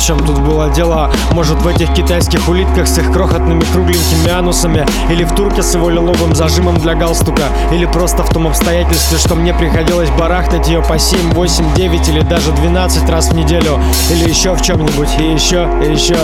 Чем тут было дело. Может в этих китайских улитках с их крохотными кругленькими анусами? Или в турке с его лиловым зажимом для галстука? Или просто в том обстоятельстве, что мне приходилось барахтать ее по 7, 8, 9 или даже 12 раз в неделю? Или еще в чем-нибудь, и еще, и еще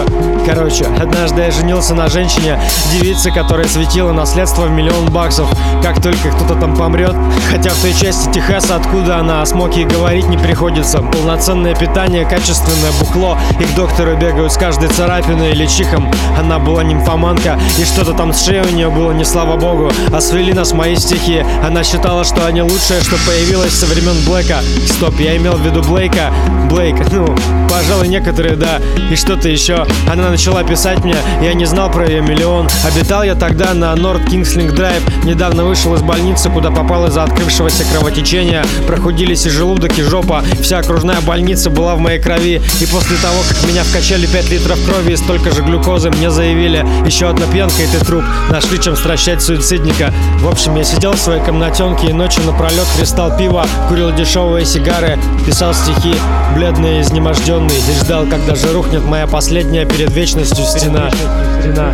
Короче, однажды я женился на женщине Девице, которая светила наследство в миллион баксов. Как только кто-то там помрет Хотя в той части Техаса, откуда она, о смоке и говорить не приходится. Полноценное питание, качественное бухло Их докторы бегают с каждой царапиной или чихом. Она была нимфоманка И что-то там с шеей у нее было, не слава богу. А свели нас мои стихи. Она считала, что они лучшее, что появилось со времен Блэка. Стоп, я имел в виду Блейка. Блейк, ну, пожалуй, некоторые, да. И что-то еще. Она начала писать мне Я не знал про ее миллион. Обитал я тогда на Норд Кингслинг Драйв. Недавно вышел из больницы, куда попал из-за открывшегося кровотечения. Прохудились и желудок, и жопа. Вся окружная больница была в моей крови. И после того, как меня вкачали 5 литров крови и столько же глюкозы. Мне заявили, еще одна пьянка и ты труп Нашли чем стращать суицидника. В общем, я сидел в своей комнатенке и ночью напролет христал пива Курил дешевые сигары, писал стихи. Бледный и изнеможденный И ждал, когда же рухнет моя последняя перед вечностью стена. Стена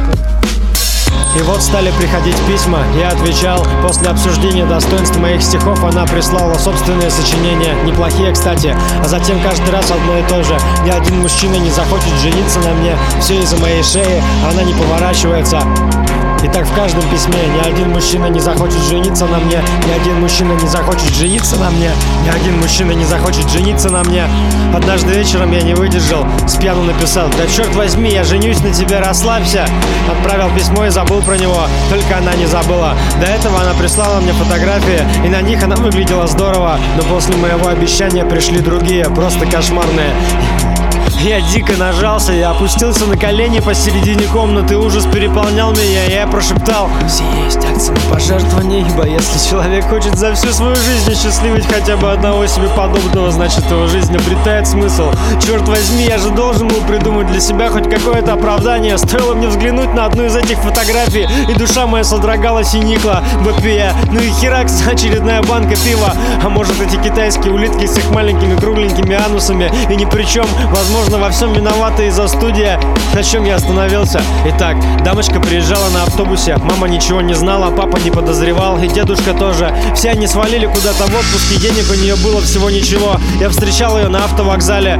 и вот стали приходить письма, я отвечал. После обсуждения достоинств моих стихов она прислала собственные сочинения, неплохие, кстати. А затем каждый раз одно и то же. Ни один мужчина не захочет жениться на мне, все из-за моей шеи, она не поворачивается. И так в каждом письме ни один мужчина не захочет жениться на мне, ни один мужчина не захочет жениться на мне, ни один мужчина не захочет жениться на мне. Однажды вечером я не выдержал, с написал, да черт возьми, я женюсь на тебе, расслабься. Отправил письмо и забыл про него, только она не забыла. До этого она прислала мне фотографии, и на них она выглядела здорово, но после моего обещания пришли другие, просто кошмарные. Я дико нажался, я опустился на колени посередине комнаты, ужас переполнял меня, я прошептал Все есть акции на пожертвование, ибо если человек хочет за всю свою жизнь счастливить хотя бы одного себе подобного, значит его жизнь обретает смысл. Черт возьми, я же должен был придумать для себя хоть какое-то оправдание. Стоило мне взглянуть на одну из этих фотографий, и душа моя содрогалась и никла. БПЯ, ну и херакс, очередная банка пива. А может эти китайские улитки с их маленькими кругленькими анусами, и ни при чем, возможно, Возможно, во всем виновата из-за студия, на чем я остановился. Итак, дамочка приезжала на автобусе, мама ничего не знала, папа не подозревал, и дедушка тоже. Все они свалили куда-то в отпуск, и денег у нее было всего ничего. Я встречал ее на автовокзале.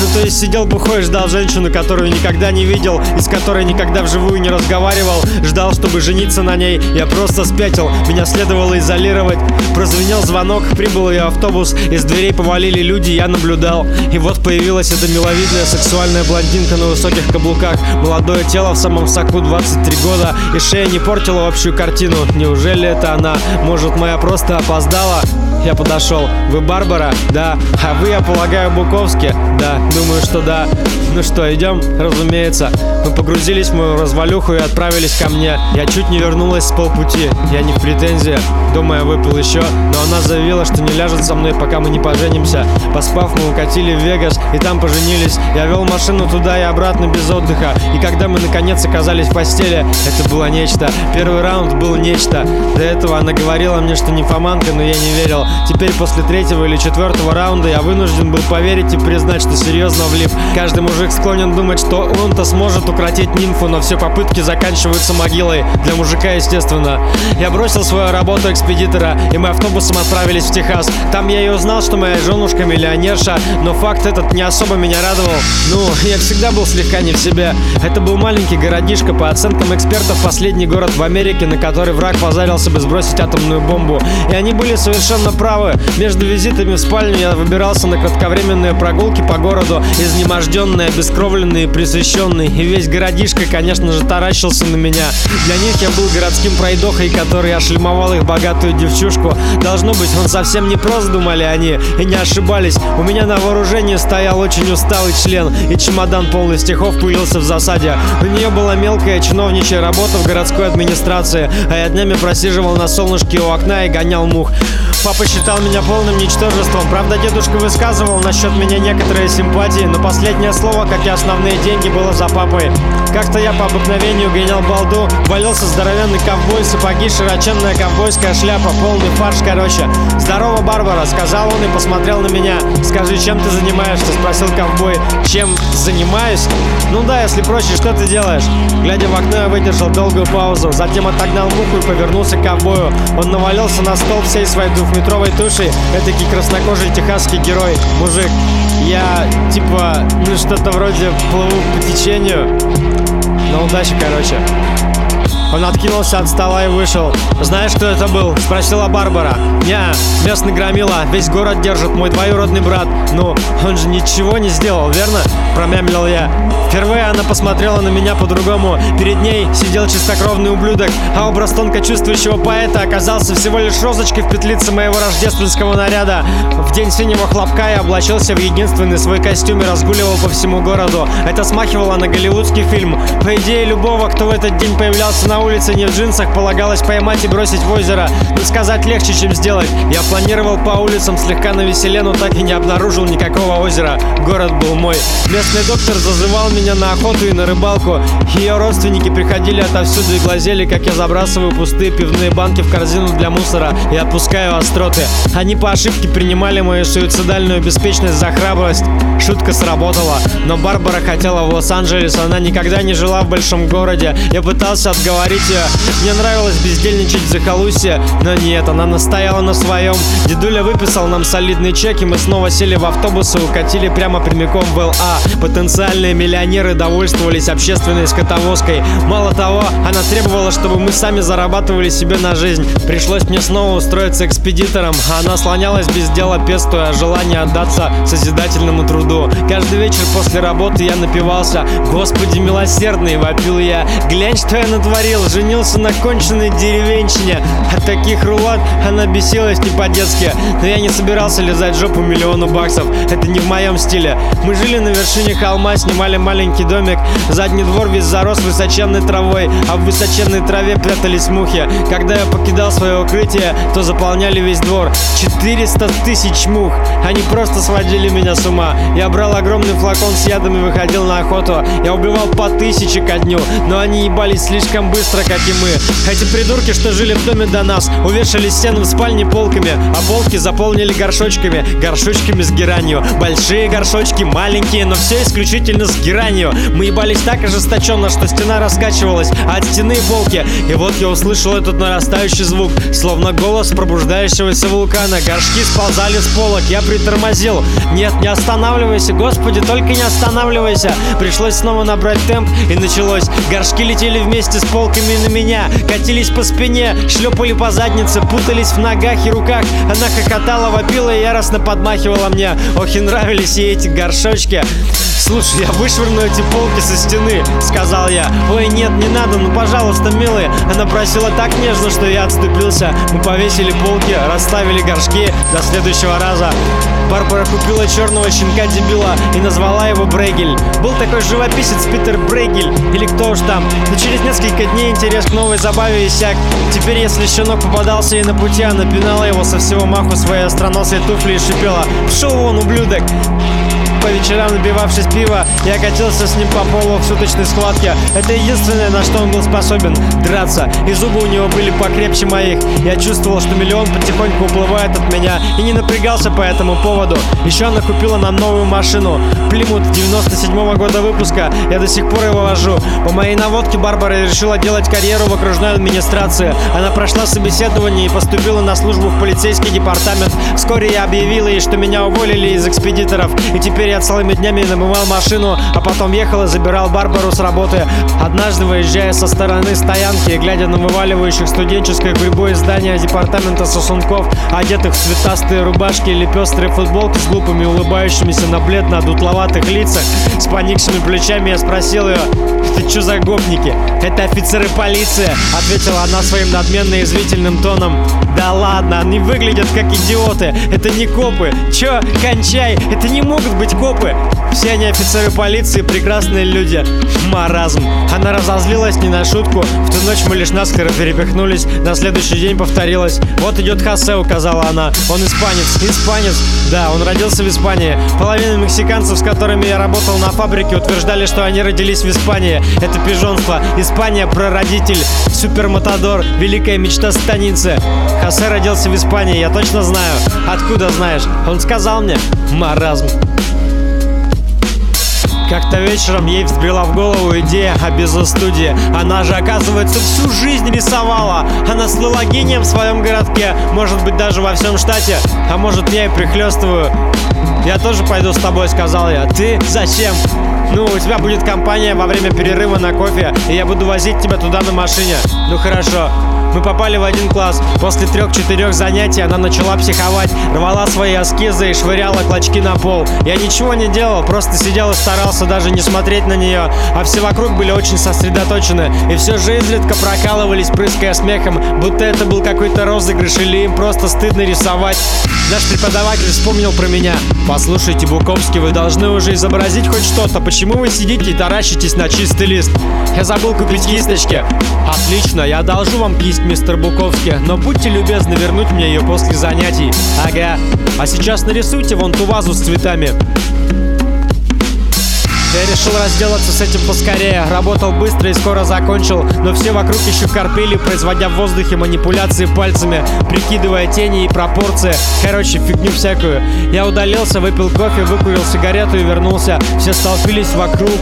Ну, то есть сидел бухой, ждал женщину, которую никогда не видел, и с которой никогда вживую не разговаривал. Ждал, чтобы жениться на ней. Я просто спятил. Меня следовало изолировать. Прозвенел звонок, прибыл ее автобус. Из дверей повалили люди, я наблюдал. И вот появилась эта миловидная сексуальная блондинка на высоких каблуках. Молодое тело в самом соку 23 года. И шея не портила общую картину. Неужели это она? Может, моя просто опоздала? Я подошел. Вы Барбара? Да. А вы, я полагаю, Буковски? Да. Думаю, что да. Ну что, идем? Разумеется. Мы погрузились в мою развалюху и отправились ко мне. Я чуть не вернулась с полпути. Я не в претензии. Дома я выпил еще, но она заявила, что не ляжет со мной, пока мы не поженимся. Поспав, мы укатили в Вегас и там поженились. Я вел машину туда и обратно без отдыха. И когда мы наконец оказались в постели, это было нечто. Первый раунд был нечто. До этого она говорила мне, что не фоманка, но я не верил. Теперь после третьего или четвертого раунда я вынужден был поверить и признать, что серьезно влип. Каждый мужик склонен думать, что он-то сможет укротить нимфу Но все попытки заканчиваются могилой. Для мужика, естественно. Я бросил свою работу экспедитора И мы автобусом отправились в Техас. Там я и узнал, что моя женушка миллионерша Но факт этот не особо меня радовал. Ну, я всегда был слегка не в себе. Это был маленький городишко По оценкам экспертов, последний город в Америке На который враг позарился бы сбросить атомную бомбу. И они были совершенно правы Между визитами в спальню я выбирался на кратковременные прогулки по городу Изнеможденный, обескровленный, присвященный И весь городишко, конечно же, таращился на меня. Для них я был городским пройдохой, который ошлемовал их богатую девчушку. Должно быть, он совсем не прост, думали они И не ошибались. У меня на вооружении стоял очень усталый член И чемодан полный стихов пылился в засаде. У нее была мелкая чиновничья работа в городской администрации А я днями просиживал на солнышке у окна и гонял мух. Папа считал меня полным ничтожеством. Правда, дедушка высказывал насчет меня некоторые симпатии, но последнее слово, как и основные деньги, было за папой. Как-то я по обыкновению гонял балду, валился здоровенный ковбой, сапоги, широченная ковбойская шляпа, полный фарш, короче. «Здорово, Барбара», — сказал он и посмотрел на меня. «Скажи, чем ты занимаешься?» — спросил ковбой. «Чем занимаюсь?» «Ну да, если проще, что ты делаешь?» Глядя в окно, я выдержал долгую паузу, затем отогнал муху и повернулся к ковбою. Он навалился на стол всей своей двухметровой тушей. Этакий краснокожий техасский герой, мужик. Я, типа, ну что-то вроде плыву по течению. На удачи, короче. Он откинулся от стола и вышел. «Знаешь, кто это был?» – спросила Барбара. «Я, местный громила, весь город держит, мой двоюродный брат. Ну, он же ничего не сделал, верно?» – промямлил я. Впервые она посмотрела на меня по-другому. Перед ней сидел чистокровный ублюдок, а образ тонко чувствующего поэта оказался всего лишь розочкой в петлице моего рождественского наряда. В день синего хлопка я облачился в единственный свой костюм и разгуливал по всему городу. Это смахивало на голливудский фильм. По идее, любого, кто в этот день появлялся на улице не в джинсах, полагалось поймать и бросить в озеро. Но сказать легче, чем сделать. Я планировал по улицам слегка навеселе, но так и не обнаружил никакого озера. Город был мой. Местный доктор зазывал меня на охоту и на рыбалку. Ее родственники приходили отовсюду и глазели, как я забрасываю пустые пивные банки в корзину для мусора и отпускаю остроты. Они по ошибке принимали мою суицидальную беспечность за храбрость. Шутка сработала, но Барбара хотела в Лос-Анджелес, она никогда не жила в большом городе. Я пытался отговорить ее. Мне нравилось бездельничать в захолустье, но нет, она настояла на своем. Дедуля выписал нам солидный чек, и мы снова сели в автобус и укатили прямо прямиком в ЛА. Потенциальные миллионеры довольствовались общественной скотовозкой. Мало того, она требовала, чтобы мы сами зарабатывали себе на жизнь. Пришлось мне снова устроиться экспедитором, она слонялась без дела, пестуя желание отдаться созидательному труду. Каждый вечер после работы я напивался «Господи милосердный!» — вопил я. «Глянь, что я натворил! Женился на конченной деревенщине!» От таких рулат она бесилась не по-детски. Но я не собирался лизать жопу миллиону баксов. Это не в моем стиле. Мы жили на вершине холма, снимали маленький домик. Задний двор весь зарос высоченной травой, а в высоченной траве прятались мухи. Когда я покидал свое укрытие, то заполняли весь двор. 400 тысяч мух. Они просто сводили меня с ума. Я брал огромный флакон с ядом и выходил на охоту. Я убивал по тысяче ко дню, но они ебались слишком быстро, как и мы. Эти придурки, что жили в доме до нас, увешали стены в спальне полками, а полки заполнили горшочками, горшочками с геранью. Большие горшочки, маленькие, но все исключительно с геранью. Мы ебались так ожесточенно, что стена раскачивалась, а от стены полки. И вот я услышал этот нарастающий звук, словно голос пробуждающегося вулкана. Горшки сползали с полок, я притормозил. Нет, не останавливайся, господи, только не останавливайся. Пришлось снова набрать темп, и началось. Горшки летели вместе с полками на меня, катились по спине, шлепали по заднице, путались в ногах и руках. Она хохотала, вопила и яростно подмахивала мне. Ох, и нравились ей эти горшочки. «Слушай, я вышвырну эти полки со стены», — сказал я. «Ой, нет, не надо, ну пожалуйста, милые». Она просила так нежно, что я отступился. Мы повесили полки, расставили горшки до следующего раза. Барбара купила черного щенка-дебила и назвала его Брейгель. Был такой живописец Питер Брейгель, или кто уж там. Но через несколько дней интерес к новой забаве иссяк. Теперь, если щенок попадался ей на пути, она пинала его со всего маху своей остроносой туфли и шипела «Пшел вон, ублюдок!» по вечерам, набивавшись пива, я катился с ним по полу в суточной схватке. Это единственное, на что он был способен – драться. И зубы у него были покрепче моих. Я чувствовал, что миллион потихоньку уплывает от меня и не напрягался по этому поводу. Еще она купила нам новую машину. Плимут 97 -го года выпуска. Я до сих пор его вожу. По моей наводке Барбара решила делать карьеру в окружной администрации. Она прошла собеседование и поступила на службу в полицейский департамент. Вскоре я объявила ей, что меня уволили из экспедиторов. И теперь я целыми днями намывал машину, а потом ехал и забирал Барбару с работы. Однажды, выезжая со стороны стоянки и глядя на вываливающих студенческой гурьбой здания департамента сосунков, одетых в цветастые рубашки или пестрые футболки с глупыми улыбающимися на бледно-дутловатых лицах, с поникшими плечами, я спросил ее, «Это что за гопники?» «Это офицеры полиции», — ответила она своим надменно извительным тоном. Да ладно, они выглядят как идиоты. Это не копы. Чё, кончай, это не могут быть копы. Все они офицеры полиции, прекрасные люди. Маразм. Она разозлилась не на шутку. В ту ночь мы лишь наскоро перепихнулись. На следующий день повторилось. Вот идет Хосе, указала она. Он испанец. Испанец. Да, он родился в Испании. Половина мексиканцев, с которыми я работал на фабрике, утверждали, что они родились в Испании. Это пижонство. Испания прародитель. Суперматадор. Великая мечта станицы. Хосе родился в Испании, я точно знаю. Откуда знаешь? Он сказал мне. Маразм. Как-то вечером ей взбрела в голову идея о безостудии. Она же, оказывается, всю жизнь рисовала. Она слыла гением в своем городке, может быть, даже во всем штате. А может, я и прихлестываю. Я тоже пойду с тобой, сказал я. Ты зачем? Ну, у тебя будет компания во время перерыва на кофе, и я буду возить тебя туда на машине. Ну хорошо. Мы попали в один класс. После трех-четырех занятий она начала психовать, рвала свои эскизы и швыряла клочки на пол. Я ничего не делал, просто сидел и старался даже не смотреть на нее. А все вокруг были очень сосредоточены. И все же изредка прокалывались, прыская смехом, будто это был какой-то розыгрыш или им просто стыдно рисовать. Наш преподаватель вспомнил про меня. Послушайте, Буковский, вы должны уже изобразить хоть что-то. Почему вы сидите и таращитесь на чистый лист? Я забыл купить кисточки. Отлично, я одолжу вам кисть, мистер Буковский, но будьте любезны вернуть мне ее после занятий. Ага. А сейчас нарисуйте вон ту вазу с цветами. Я решил разделаться с этим поскорее. Работал быстро и скоро закончил, но все вокруг еще корпели, производя в воздухе манипуляции пальцами, прикидывая тени и пропорции. Короче, фигню всякую. Я удалился, выпил кофе, выкурил сигарету и вернулся. Все столпились вокруг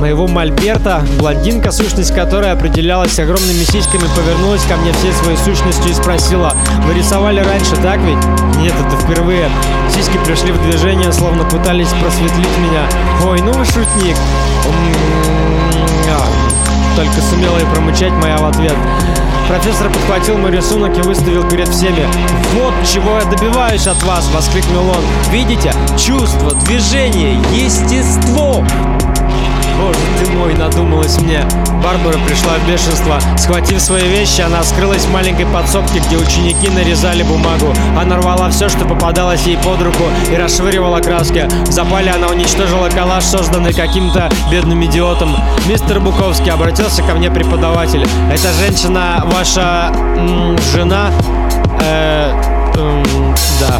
моего мольберта. Блондинка, сущность которой определялась огромными сиськами, повернулась ко мне всей своей сущностью и спросила, «Вы рисовали раньше, так ведь?» «Нет, это впервые». Сиськи пришли в движение, словно пытались просветлить меня. «Ой, ну вы шутник!» Только сумела и промычать моя в ответ. Профессор подхватил мой рисунок и выставил перед всеми. «Вот чего я добиваюсь от вас!» — воскликнул он. «Видите? Чувство, движение, естество!» Боже ты мой, надумалось мне. Барбара пришла в бешенство. Схватив свои вещи, она скрылась в маленькой подсобке, где ученики нарезали бумагу. Она рвала все, что попадалось ей под руку, и расшвыривала краски. В запале она уничтожила коллаж, созданный каким-то бедным идиотом. Мистер Буковский обратился ко мне преподаватель. Эта женщина ваша м, жена? Э, эм, да.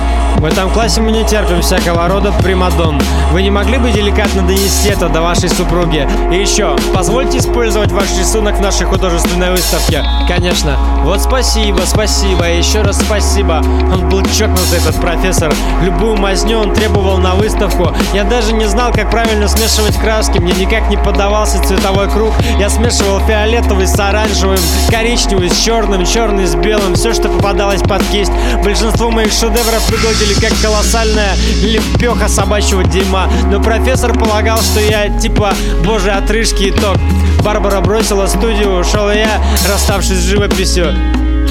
В этом классе мы не терпим всякого рода примадон. Вы не могли бы деликатно донести это до вашей супруги? И еще, позвольте использовать ваш рисунок в нашей художественной выставке. Конечно. Вот спасибо, спасибо, еще раз спасибо. Он был чокнутый, этот профессор. Любую мазню он требовал на выставку. Я даже не знал, как правильно смешивать краски. Мне никак не поддавался цветовой круг. Я смешивал фиолетовый с оранжевым, коричневый с черным, черный с белым. Все, что попадалось под кисть. Большинство моих шедевров выглядели как колоссальная лепеха собачьего дерьма. Но профессор полагал, что я типа божий отрыжки итог. Барбара бросила студию, ушел и я, расставшись с живописью.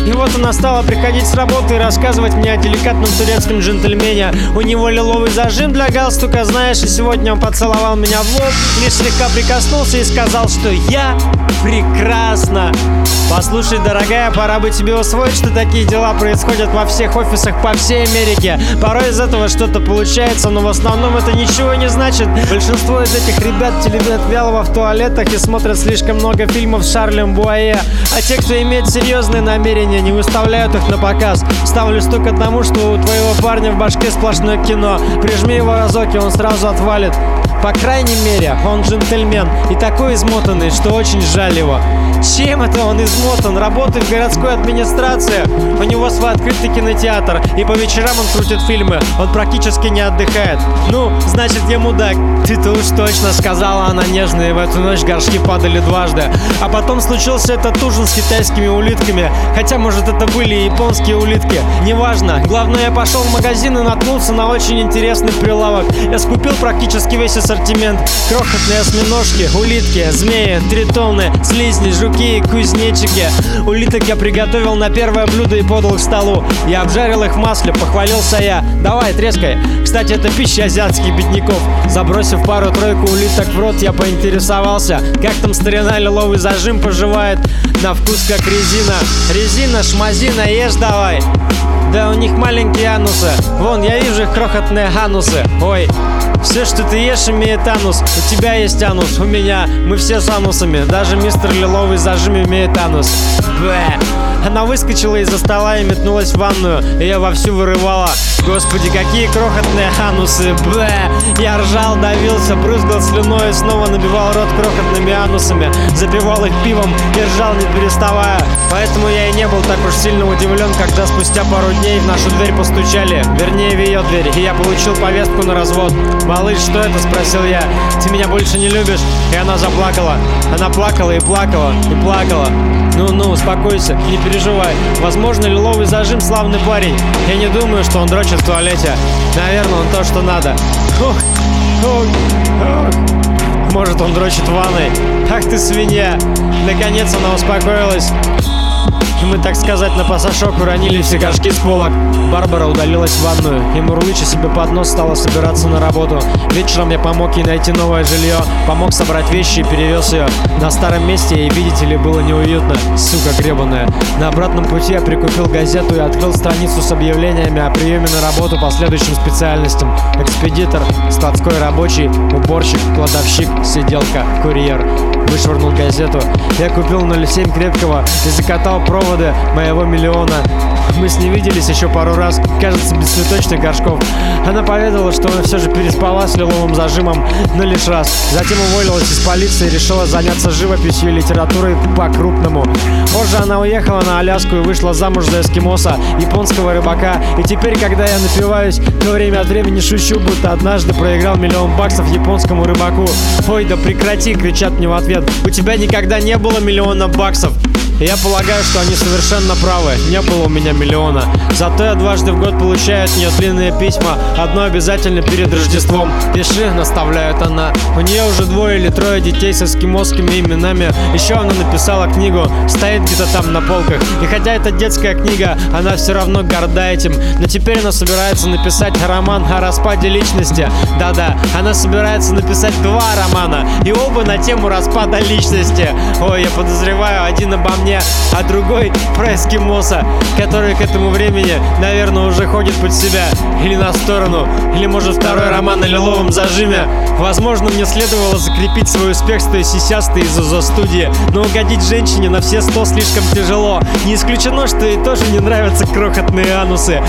И вот она стала приходить с работы и рассказывать мне о деликатном турецком джентльмене. У него лиловый зажим для галстука, знаешь, и сегодня он поцеловал меня в лоб, лишь слегка прикоснулся и сказал, что я прекрасна. Послушай, дорогая, пора бы тебе усвоить, что такие дела происходят во всех офисах по всей Америке. Порой из этого что-то получается, но в основном это ничего не значит. Большинство из этих ребят телевидят вялого в туалетах и смотрят слишком много фильмов с Шарлем Буае. А те, кто имеет серьезные намерения, не выставляют их на показ. Ставлю стук одному, что у твоего парня в башке сплошное кино. Прижми его разок, и он сразу отвалит. По крайней мере, он джентльмен и такой измотанный, что очень жаль его. Чем это он измотан? Работает в городской администрации. У него свой открытый кинотеатр, и по вечерам он крутит фильмы. Он практически не отдыхает. Ну, значит, я мудак. Ты-то уж точно, сказала она нежно, и в эту ночь горшки падали дважды. А потом случился этот ужин с китайскими улитками. Хотя, может, это были японские улитки. Неважно. Главное, я пошел в магазин и наткнулся на очень интересный прилавок. Я скупил практически весь ассортимент. Крохотные осьминожки, улитки, змеи, тритоны, слизни, жуки и кузнечики. Улиток я приготовил на первое блюдо и подал к столу. Я обжарил их в масле, похвалился я. Давай, трескай. Кстати, это пища азиатских бедняков. Забросив пару-тройку улиток в рот, я поинтересовался Как там старина лиловый зажим поживает. На вкус как резина. Резина, шмазина, ешь давай. Да у них маленькие анусы. Вон, я вижу их крохотные анусы. Ой, все, что ты ешь, имеет анус. У тебя есть анус, у меня. Мы все с анусами. Даже мистер Лиловый зажим имеет анус. Бэ. Она выскочила из-за стола и метнулась в ванную. И я вовсю вырывала. Господи, какие крохотные анусы. Бэ. Я ржал, давился, брызгал слюной и снова набивал рот крохотными анусами. Запивал их пивом и ржал, не переставая. Поэтому я и не был так уж сильно удивлен, когда спустя пару дней в нашу дверь постучали. Вернее, в ее дверь. И я получил повестку на развод. «Малыш, что это?» – спросил я. «Ты меня больше не любишь?» И она заплакала. Она плакала и плакала и плакала. Ну-ну, успокойся, не переживай. Возможно, лиловый зажим славный парень. Я не думаю, что он дрочит в туалете. Наверное, он то, что надо. Ох, ох, ох. Может, он дрочит в ванной. Ах ты свинья. Наконец она успокоилась. Мы, так сказать, на пасашок уронили все горшки с полок. Барбара удалилась в ванную, и Мурлыча себе под нос стала собираться на работу. Вечером я помог ей найти новое жилье, помог собрать вещи и перевез ее. На старом месте ей, видите ли, было неуютно, сука гребаная. На обратном пути я прикупил газету и открыл страницу с объявлениями о приеме на работу по следующим специальностям. Экспедитор, складской рабочий, уборщик, кладовщик, сиделка, курьер. Вышвырнул газету. Я купил 0,7 крепкого и закатал провод доводы моего миллиона. Мы с ней виделись еще пару раз, кажется, без цветочных горшков. Она поведала, что она все же переспала с лиловым зажимом, но лишь раз. Затем уволилась из полиции и решила заняться живописью и литературой по-крупному. Позже она уехала на Аляску и вышла замуж за эскимоса, японского рыбака. И теперь, когда я напиваюсь, то время от времени шучу, будто однажды проиграл миллион баксов японскому рыбаку. Ой, да прекрати, кричат мне в ответ. У тебя никогда не было миллиона баксов. Я полагаю, что они совершенно правы. Не было у меня миллиона. Зато я дважды в год получаю от нее длинные письма. Одно обязательно перед Рождеством. Пиши, наставляет она. У нее уже двое или трое детей с эскимосскими именами. Еще она написала книгу. Стоит где-то там на полках. И хотя это детская книга, она все равно горда этим. Но теперь она собирается написать роман о распаде личности. Да-да, она собирается написать два романа. И оба на тему распада личности. Ой, я подозреваю, один обо мне мне, а другой про эскимоса, который к этому времени, наверное, уже ходит под себя или на сторону, или может второй роман на лиловом зажиме. Возможно, мне следовало закрепить свой успех с той сисястой из УЗО студии, но угодить женщине на все сто слишком тяжело. Не исключено, что ей тоже не нравятся крохотные анусы.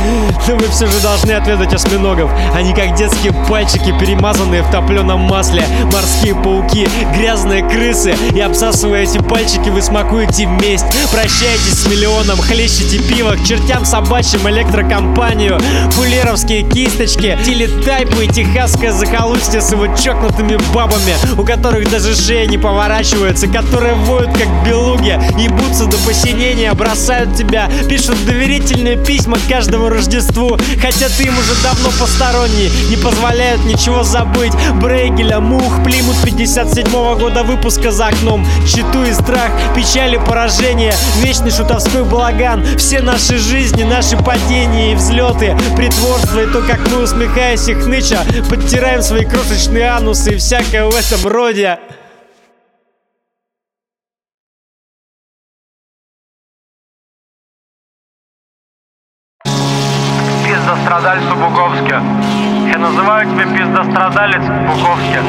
Но вы все же должны отведать осьминогов. Они как детские пальчики, перемазанные в топленом масле, морские пауки, грязные крысы. И обсасывая эти пальчики, вы смакуете медь есть. Прощайтесь с миллионом, хлещите пиво К чертям собачьим электрокомпанию. Фулеровские кисточки Телетайпы и техасское захолустье С его чокнутыми бабами У которых даже шея не поворачивается Которые воют как белуги Ебутся до посинения, бросают тебя. Пишут доверительные письма каждому Рождеству Хотя ты им уже давно посторонний Не позволяют ничего забыть. Брейгеля, мух, Плимут 57 -го года выпуска за окном. Читу и страх, печали, поражения движение, вечный шутовской балаган. Все наши жизни, наши падения и взлеты Притворство. И то, как мы, усмехаясь и хныча Подтираем свои крошечные анусы и всякое в этом роде. Пиздострадальцу Буковске. Я называю тебя пиздострадалец Буковске.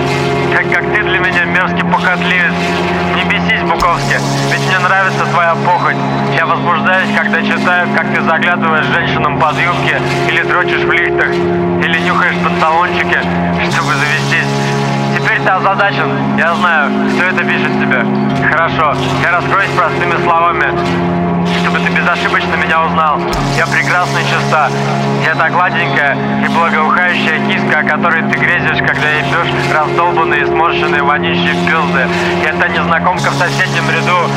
Как, как ты для меня мерзкий похотливец Буковский, ведь мне нравится твоя похоть. Я возбуждаюсь, когда читаю, как ты заглядываешь женщинам под юбки, или дрочишь в лифтах, или нюхаешь панталончики, чтобы завестись. Теперь ты озадачен. Я знаю, кто это пишет тебе. Хорошо, я раскроюсь простыми словами безошибочно меня узнал. Я прекрасна и чиста. Я та гладенькая и благоухающая киска, о которой ты грезишь, когда ебешь раздолбанные, сморщенные, вонищие пизды. Я та незнакомка в соседнем ряду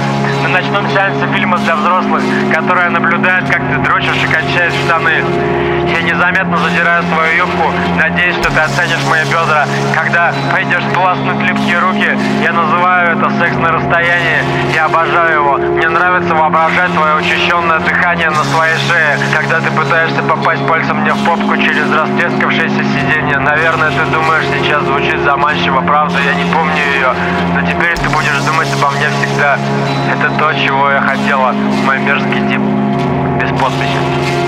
на ночном сеансе фильма для взрослых, которая наблюдает, как ты дрочишь и качаешь штаны. Незаметно задираю свою юбку, надеюсь, что ты оценишь мои бедра. Когда пойдешь спласнуть липкие руки, я называю это секс на расстоянии. Я обожаю его. Мне нравится воображать твое учащенное дыхание на своей шее, когда ты пытаешься попасть пальцем мне в попку через растрескавшееся сиденье. Наверное, ты думаешь, сейчас звучит заманчиво, правда, я не помню ее. Но теперь ты будешь думать обо мне всегда. Это то, чего я хотела. Мой мерзкий тип без подписи.